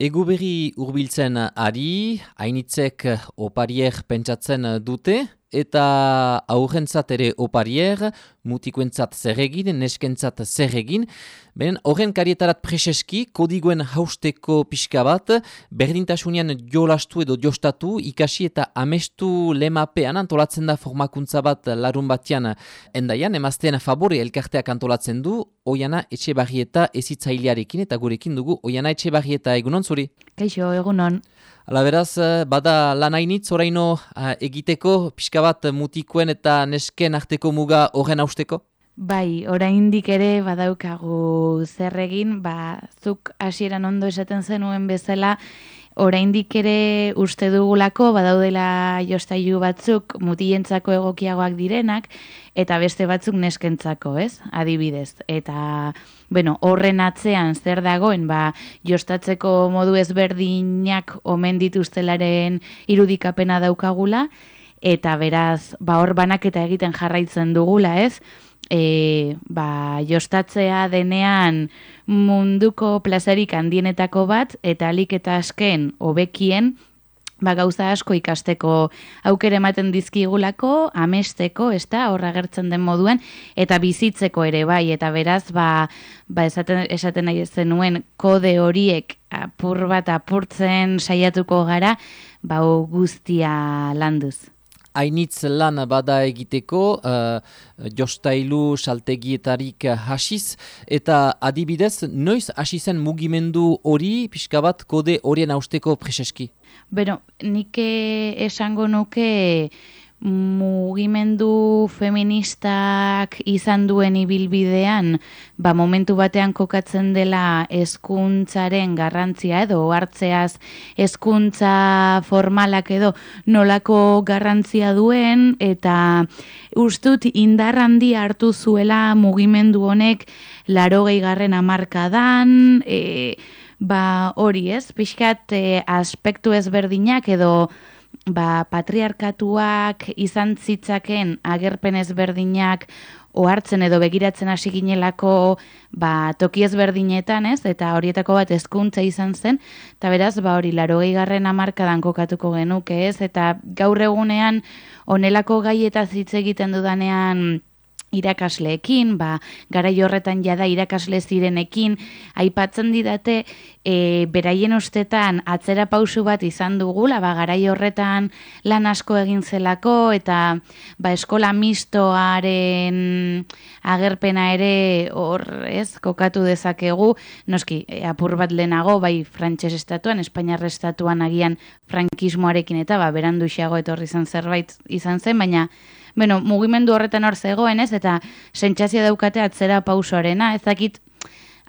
Egu berri urbiltzen ari, hainitzek opariek pentsatzen dute, eta aurrentzat ere oparier, mutikoentzat zer egin, neskentzat zer egin. Benen, horren karietarat preseski, kodigoen hausteko pixka bat, berdintasunean jolastu edo jostatu, ikasi eta amestu lemapean antolatzen da formakuntza bat larun batean endaian, emaztean favore elkarteak antolatzen du, oiana etxe barrieta ezitzailearekin, eta gurekin dugu, oiana etxe barrieta egunon zuri? Kaixo, egunon. Ala beraz, eh, bada lan hainitz oraino uh, egiteko, pixka bat mutikoen eta nesken arteko muga horren hausteko? Bai, oraindik ere badaukagu zer egin, ba, zuk hasieran ondo esaten zenuen bezala, oraindik ere uste dugulako badaudela jostailu batzuk mutientzako egokiagoak direnak eta beste batzuk neskentzako, ez? Adibidez. Eta bueno, horren atzean zer dagoen, ba, jostatzeko modu ezberdinak omen dituztelaren irudikapena daukagula eta beraz, ba hor banaketa egiten jarraitzen dugula, ez? E, ba, jostatzea denean munduko plazarik handienetako bat, eta alik eta asken hobekien ba, gauza asko ikasteko aukere ematen dizkigulako, amesteko, ez da, horra gertzen den moduen, eta bizitzeko ere bai, eta beraz, ba, ba esaten, esaten nahi zenuen kode horiek apur bat apurtzen saiatuko gara, ba, guztia landuz hainitz lan bada egiteko, uh, jostailu saltegietarik hasiz, eta adibidez, noiz hasi zen mugimendu hori, pixka bat, kode horien hausteko preseski? Beno, nik esango nuke mugimendu feministak izan duen ibilbidean, ba momentu batean kokatzen dela hezkuntzaren garrantzia edo hartzeaz hezkuntza formalak edo nolako garrantzia duen eta ustut indar handi hartu zuela mugimendu honek 80garren hamarkadan e, ba hori ez pixkat e, aspektu ezberdinak edo ba, patriarkatuak izan zitzaken agerpen ezberdinak ohartzen edo begiratzen hasi ginelako ba, toki ezberdinetan, ez? Eta horietako bat hezkuntza izan zen, eta beraz, ba, hori, laro garren amarkadan kokatuko genuke, ez? Eta gaur egunean, onelako gai eta zitze egiten dudanean, irakasleekin, ba, gara horretan jada irakasle zirenekin, aipatzen didate, e, beraien ustetan atzera pausu bat izan dugula, ba, gara horretan lan asko egin zelako, eta ba, eskola mistoaren agerpena ere hor, ez, kokatu dezakegu, noski, e, apur bat lehenago, bai, frantxez estatuan, espainiar estatuan agian frankismoarekin, eta ba, berandu xago etorri izan zerbait izan zen, baina, bueno, mugimendu horretan hor zegoen, ez? Eta sentsazio daukate atzera pausoarena, ez dakit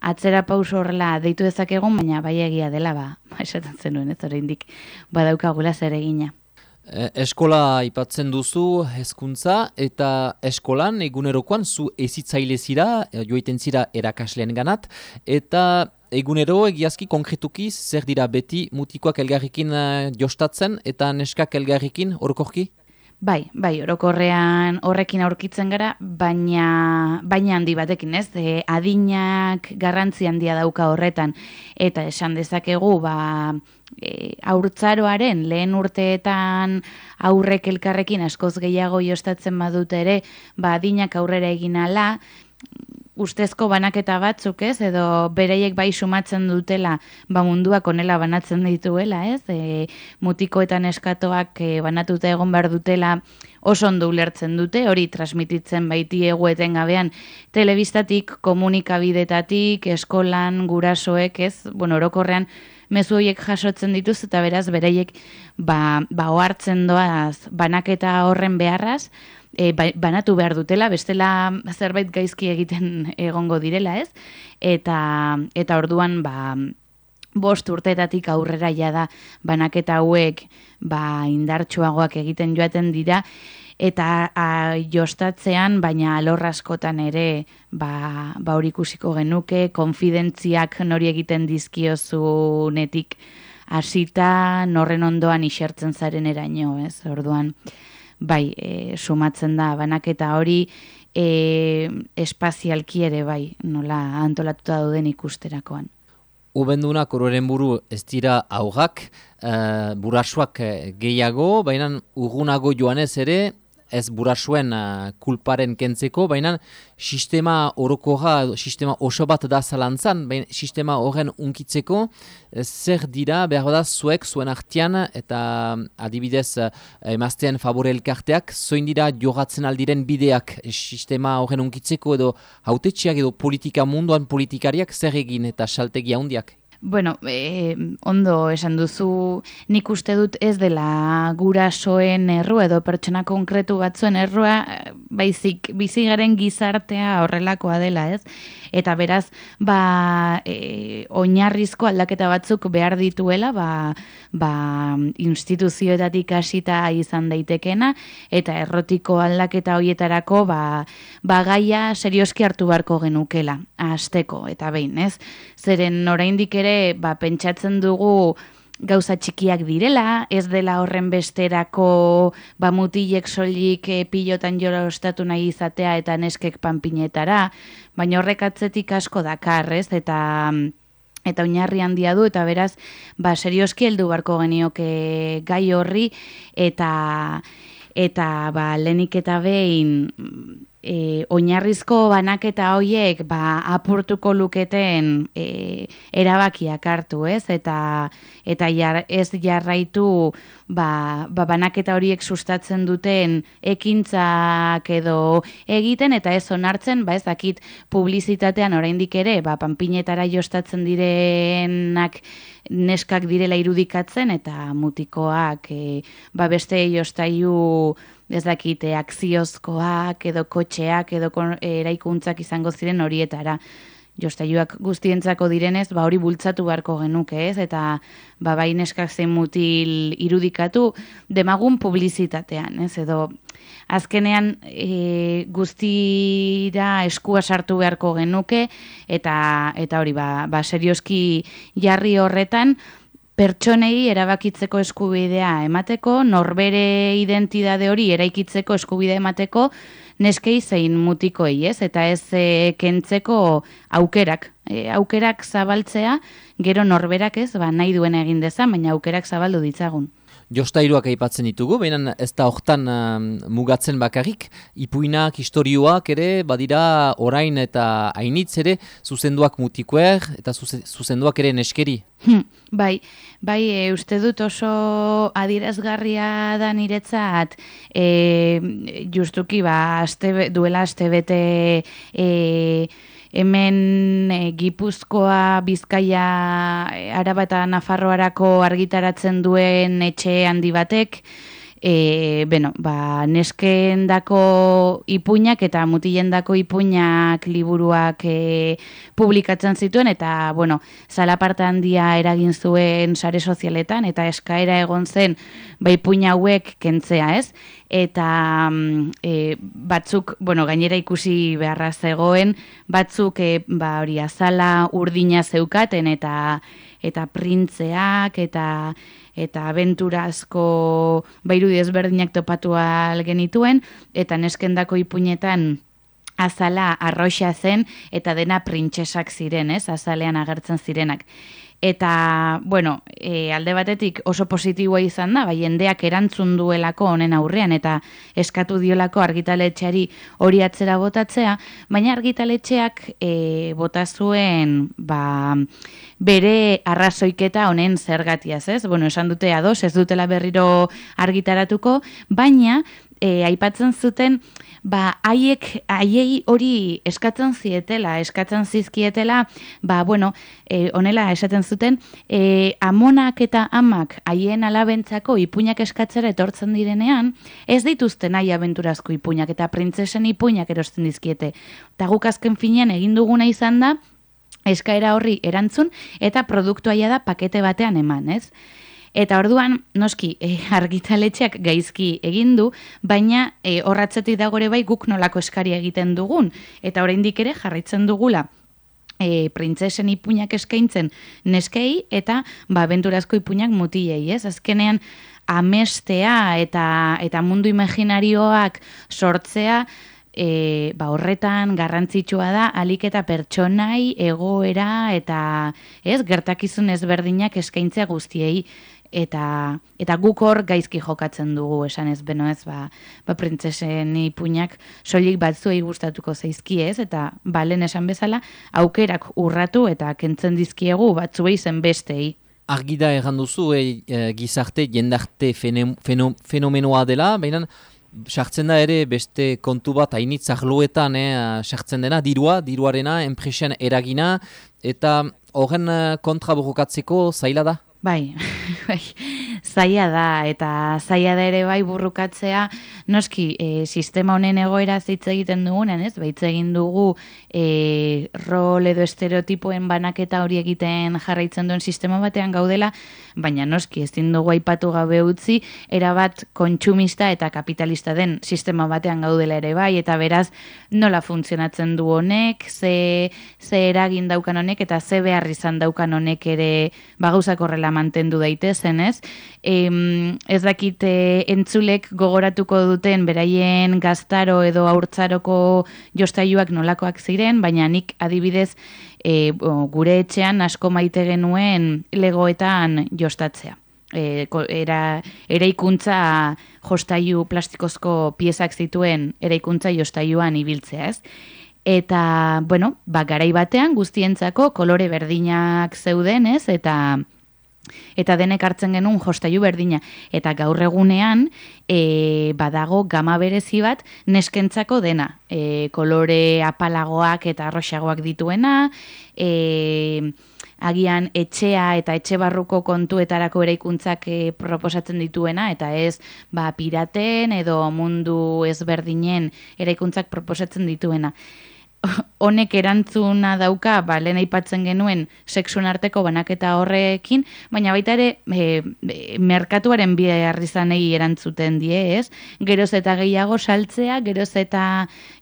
atzera pauso horrela deitu dezakegun, baina bai egia dela, ba, esaten zenuen, ez oraindik badaukagula zer egina. E, eskola aipatzen duzu hezkuntza eta eskolan egunerokoan zu ezitzaile zira, e, joiten zira erakasleen ganat, eta egunero egiazki konkretuki zer dira beti mutikoak elgarrikin e, jostatzen eta neskak elgarrikin orokorki? Bai, bai, orokorrean horrekin aurkitzen gara, baina baina handi batekin, ez? E, adinak garrantzi handia dauka horretan eta esan dezakegu, ba, e, aurtzaroaren lehen urteetan aurrek elkarrekin askoz gehiago jostatzen badute ere, ba, adinak aurrera egin ala, ustezko banaketa batzuk, ez? Edo bereiek bai sumatzen dutela, ba munduak onela banatzen dituela, ez? E, mutikoetan eskatoak e, banatuta egon behar dutela oso ondo ulertzen dute, hori transmititzen baiti egueten gabean telebistatik, komunikabidetatik, eskolan, gurasoek, ez? Bueno, orokorrean mezu horiek jasotzen dituz eta beraz bereiek ba, ba ohartzen doaz banaketa horren beharraz, e, banatu behar dutela, bestela zerbait gaizki egiten egongo direla, ez? Eta, eta orduan, ba, bost urteetatik aurrera jada banaketa hauek ba, indartsuagoak egiten joaten dira, eta a, jostatzean, baina alorraskotan ere ba, ba ikusiko genuke, konfidentziak nori egiten dizkiozu netik hasita norren ondoan isertzen zaren eraino, ez? Orduan, bai, e, sumatzen da banaketa hori e, espazialki ere bai, nola antolatuta duden ikusterakoan. ubendunak ororen buru ez dira augak, uh, burasuak gehiago, baina urgunago joanez ere, ez burasuen uh, kulparen kentzeko, baina sistema orokoa, sistema oso bat da zalantzan, baina sistema horren unkitzeko, eh, zer dira, behar da, zuek, zuen artian, eta adibidez, uh, emaztean favore elkarteak, zoin dira jogatzen aldiren bideak sistema horren unkitzeko, edo hautetxiak edo politika munduan politikariak zer egin eta saltegia hundiak? Bueno, e, ondo esan duzu nik uste dut ez dela gurasoen errua edo pertsona konkretu batzuen errua, baizik bizigaren gizartea horrelakoa dela, ez? Eta beraz, ba, e, oinarrizko aldaketa batzuk behar dituela, ba, ba, instituzioetatik hasita izan daitekena, eta errotiko aldaketa hoietarako, ba, ba gaia serioski hartu beharko genukela, hasteko eta behin, ez? Zeren oraindik ere, ba, pentsatzen dugu, gauza txikiak direla, ez dela horren besterako ba mutilek soilik e, pilotan jora ostatu nahi izatea eta neskek panpinetara, baina horrek atzetik asko dakar, ez? Eta eta oinarri handia du eta beraz ba serioski heldu barko genioke gai horri eta eta ba lenik eta behin e, oinarrizko banaketa hoiek ba, apurtuko luketen e, erabakiak hartu, ez? Eta, eta jar, ez jarraitu ba, ba, banaketa horiek sustatzen duten ekintzak edo egiten, eta ez onartzen, ba, ez dakit publizitatean oraindik ere, ba, panpinetara jostatzen direnak neskak direla irudikatzen, eta mutikoak e, ba, beste jostaiu ez dakite akziozkoak edo kotxeak edo eraikuntzak izango ziren horietara. Jostaiuak guztientzako direnez, ba hori bultzatu beharko genuke, ez? Eta ba bai neskak zein mutil irudikatu demagun publizitatean, ez? Edo azkenean e, guztira eskua sartu beharko genuke eta eta hori ba, ba serioski jarri horretan pertsonei erabakitzeko eskubidea emateko, norbere identidade hori eraikitzeko eskubidea emateko, neskei zein mutikoei, ez? Eta ez e, kentzeko aukerak. E, aukerak zabaltzea, gero norberak ez, ba, nahi duen egin dezan, baina aukerak zabaldu ditzagun. Jostairuak aipatzen ditugu, baina ez da hortan um, mugatzen bakarrik, ipuinak, historioak ere, badira orain eta hainitz ere, zuzenduak mutikuer eta zuzenduak ere neskeri. Hmm, bai, bai e, uste dut oso adirazgarria da niretzat, e, justuki ba, aste, duela aste bete... E, hemen e, Gipuzkoa, Bizkaia, e, Araba eta Nafarroarako argitaratzen duen etxe handi batek, e, bueno, ba, neskendako ipuinak eta mutilendako ipuinak liburuak e, publikatzen zituen eta bueno, zalaparta handia eragin zuen sare sozialetan eta eskaera egon zen bai ipuina hauek kentzea, ez? Eta mm, e, batzuk, bueno, gainera ikusi beharra zegoen, batzuk e, ba hori azala urdina zeukaten eta eta printzeak eta eta aventura asko bairudi ezberdinak topatu al genituen eta neskendako ipuinetan azala arroxa zen eta dena printsesak ziren, ez? Azalean agertzen zirenak. Eta, bueno, e, alde batetik oso positiboa izan da, bai jendeak erantzun duelako honen aurrean eta eskatu diolako argitaletxeari hori atzera botatzea, baina argitaletxeak e, bota zuen ba, bere arrazoiketa honen zergatiaz, ez? Bueno, esan dute ados, ez dutela berriro argitaratuko, baina e, aipatzen zuten ba haiek haiei hori eskatzen zietela, eskatzen zizkietela, ba bueno, e, honela esaten zuten, e, amonak eta amak haien alabentzako ipuinak eskatzera etortzen direnean, ez dituzte nahi abenturazko ipuinak eta printzesen ipuinak erosten dizkiete. Ta guk azken finean egin duguna izan da eskaera horri erantzun eta produktuaia da pakete batean eman, ez? Eta orduan, noski, e, argitaletxeak gaizki egin du, baina e, horratzetik dagore bai guk nolako eskari egiten dugun. Eta oraindik ere jarraitzen dugula e, printzesen ipuinak eskaintzen neskei eta ba, benturazko ipuinak mutilei, ez? Azkenean, amestea eta, eta mundu imaginarioak sortzea, e, ba, horretan garrantzitsua da alik eta pertsonai egoera eta ez gertakizun ezberdinak eskaintzea guztiei eta eta guk hor gaizki jokatzen dugu esan ez beno ez ba, ba printzesen ipuinak soilik batzuei gustatuko zaizki ez eta balen esan bezala aukerak urratu eta kentzen dizkiegu batzuei zen bestei Argida erran duzu, e, gizarte, jendarte fenomenoa dela, baina sartzen da ere beste kontu bat hainitz ahloetan eh, sartzen dena, dirua, diruarena, enpresen eragina, eta horren eh, kontra burrukatzeko zaila da? Bai, bai, zaila da, eta zaila da ere bai burrukatzea, noski, e, sistema honen egoera zitze egiten dugunen, ez? Baitz egin dugu e, rol edo estereotipoen banaketa hori egiten jarraitzen duen sistema batean gaudela, baina noski, ez dugu aipatu gabe utzi, erabat kontsumista eta kapitalista den sistema batean gaudela ere bai, eta beraz, nola funtzionatzen du honek, ze, ze eragin daukan honek, eta ze behar izan daukan honek ere baguzak horrela mantendu daitezen, ez? E, ez dakite entzulek gogoratuko duten beraien gaztaro edo aurtzaroko jostaiuak nolakoak ziren, baina nik adibidez e, gure etxean asko maite genuen legoetan jostatzea. E, era, eraikuntza jostaiu plastikozko piezak zituen eraikuntza jostaiuan ibiltzea, ez? Eta, bueno, ba, garai batean guztientzako kolore berdinak zeuden, ez? Eta eta denek hartzen genuen jostaiu berdina. Eta gaur egunean e, badago gama berezi bat neskentzako dena. E, kolore apalagoak eta arroxagoak dituena, e, agian etxea eta etxe barruko kontuetarako eraikuntzak e, proposatzen dituena, eta ez ba, piraten edo mundu ezberdinen eraikuntzak proposatzen dituena honek erantzuna dauka, ba, lehen aipatzen genuen sexun arteko banaketa horrekin, baina baita ere e, merkatuaren behar izanei erantzuten die, ez? Geroz eta gehiago saltzea, geroz eta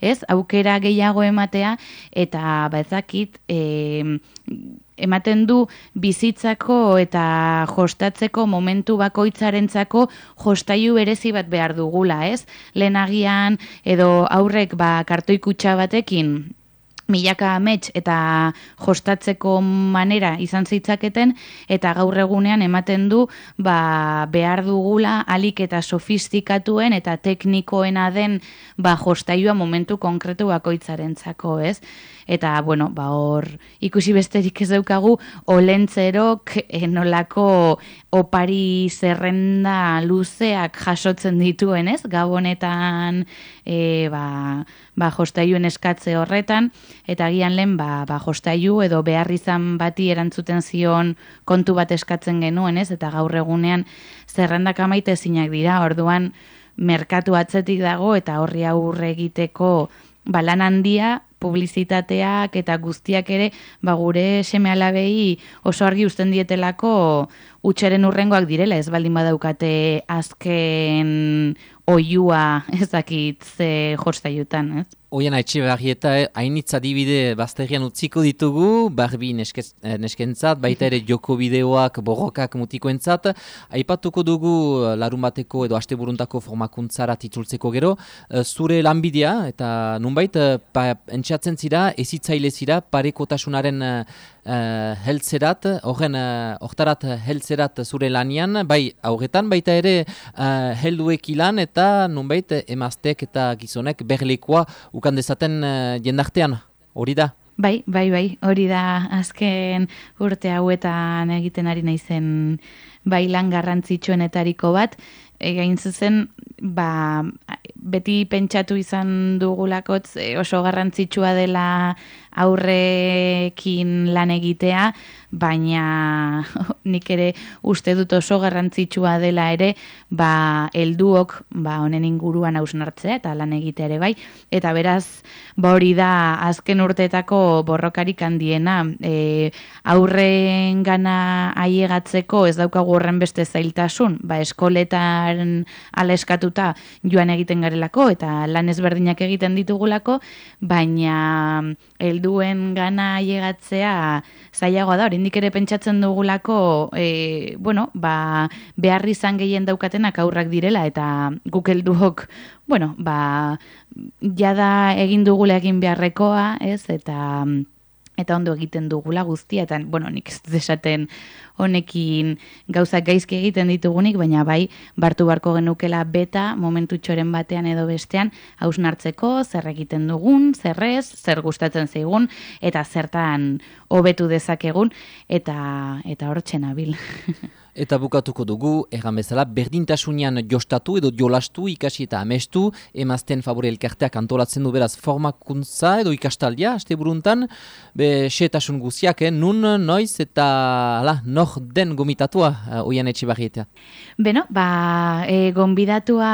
ez, aukera gehiago ematea, eta batzakit, e, ematen du bizitzako eta jostatzeko momentu bakoitzarentzako jostailu berezi bat behar dugula, ez? Lehenagian edo aurrek ba kartoikutxa batekin milaka amets eta jostatzeko manera izan zitzaketen eta gaur egunean ematen du ba, behar dugula alik eta sofistikatuen eta teknikoena den ba, jostailua momentu konkretu bakoitzarentzako, ez? Eta, bueno, ba, hor ikusi besterik ez daukagu olentzerok enolako opari zerrenda luzeak jasotzen dituen, ez? Gabonetan e, ba, ba, jostailuen eskatze horretan, eta gian lehen ba, ba, jostailu edo behar izan bati erantzuten zion kontu bat eskatzen genuen, ez? Eta gaur egunean zerrendak amaite zinak dira, orduan merkatu atzetik dago eta horri aurre egiteko balan handia publizitateak eta guztiak ere ba gure seme alabei oso argi uzten dietelako utxeren urrengoak direla ez baldin badaukate azken oiua ezakit ze jostaiutan, ez? Oian haitxe beharri eta eh, hainitza dibide bazterian utziko ditugu, barbi eh, neskentzat, baita ere joko bideoak, borrokak mutikoentzat. Aipatuko dugu eh, larun bateko edo haste buruntako formakuntzara titultzeko gero. Zure lanbidea eta nunbait, pa, entxatzen zira, ezitzaile zira, parekotasunaren uh, heltzerat, horren uh, heltzerat zure lanian, bai aurretan baita ere uh, helduek ilan eta nunbait emaztek eta gizonek berlekoa ukan dezaten uh, jendartean, hori da? Bai, bai, bai, hori da azken urte hauetan egiten ari naizen bailan garrantzitsuenetariko bat, egain zuzen, ba, beti pentsatu izan dugulakotz oso garrantzitsua dela aurrekin lan egitea, baina nik ere uste dut oso garrantzitsua dela ere, ba, elduok, ba, honen inguruan hausnartzea eta lan egitea ere bai, eta beraz, ba hori da azken urteetako borrokarik handiena, e, aurren gana aiegatzeko ez daukagu horren beste zailtasun, ba, eskoletan familian ala eskatuta joan egiten garelako eta lan ezberdinak egiten ditugulako, baina helduen gana llegatzea zailagoa da, oraindik ere pentsatzen dugulako, e, bueno, ba, behar izan gehien daukatenak aurrak direla eta guk helduok, bueno, ba, jada egin dugula egin beharrekoa, ez, eta eta ondo egiten dugula guztia, eta, bueno, nik ez desaten honekin gauzak gaizki egiten ditugunik, baina bai, bartu barko genukela beta momentu txoren batean edo bestean, hausnartzeko, zer egiten dugun, zerrez, zer gustatzen zaigun, eta zertan hobetu dezakegun, eta, eta hor bil. Eta bukatuko dugu, erran bezala, berdintasunian jostatu edo jolastu ikasi eta amestu, emazten favore elkarteak antolatzen du beraz formakuntza edo ikastaldia, este buruntan, be, setasun guziak, eh? nun, noiz eta ala, nor den gomitatua, uh, oian etxe barrietea. Beno, ba, e, gombidatua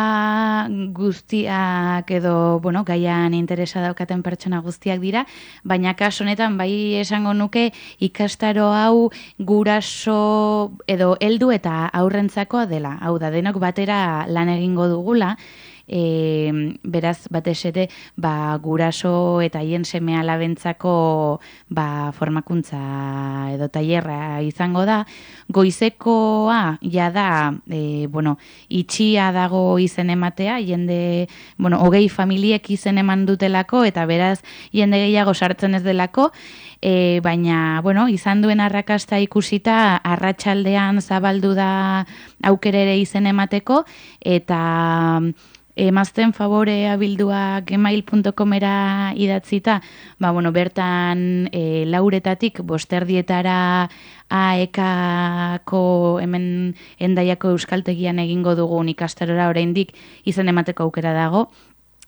guztiak edo, bueno, gaian interesa daukaten pertsona guztiak dira, baina kas honetan, bai esango nuke, ikastaro hau guraso edo heldu eta aurrentzakoa dela. Hau da, denok batera lan egingo dugula, e, beraz, batez ere, ba, guraso eta hien semea labentzako ba, formakuntza edo tailerra izango da. Goizekoa, ja da, e, bueno, itxia dago izen ematea, jende, bueno, hogei familiek izen eman dutelako, eta beraz, jende gehiago sartzen ez delako, e, baina, bueno, izan duen arrakasta ikusita, arratsaldean zabaldu da aukerere izen emateko, eta emazten favore abildua gmail.comera idatzita, ba, bueno, bertan e, lauretatik bosterdietara aekako hemen endaiako euskaltegian egingo dugu ikastarora oraindik izen emateko aukera dago,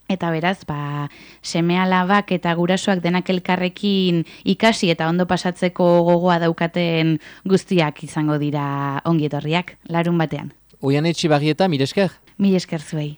Eta beraz, ba, seme alabak eta gurasoak denak elkarrekin ikasi eta ondo pasatzeko gogoa daukaten guztiak izango dira ongietorriak, larun batean. Oian etxi bagieta, mire esker? Mire esker zuei.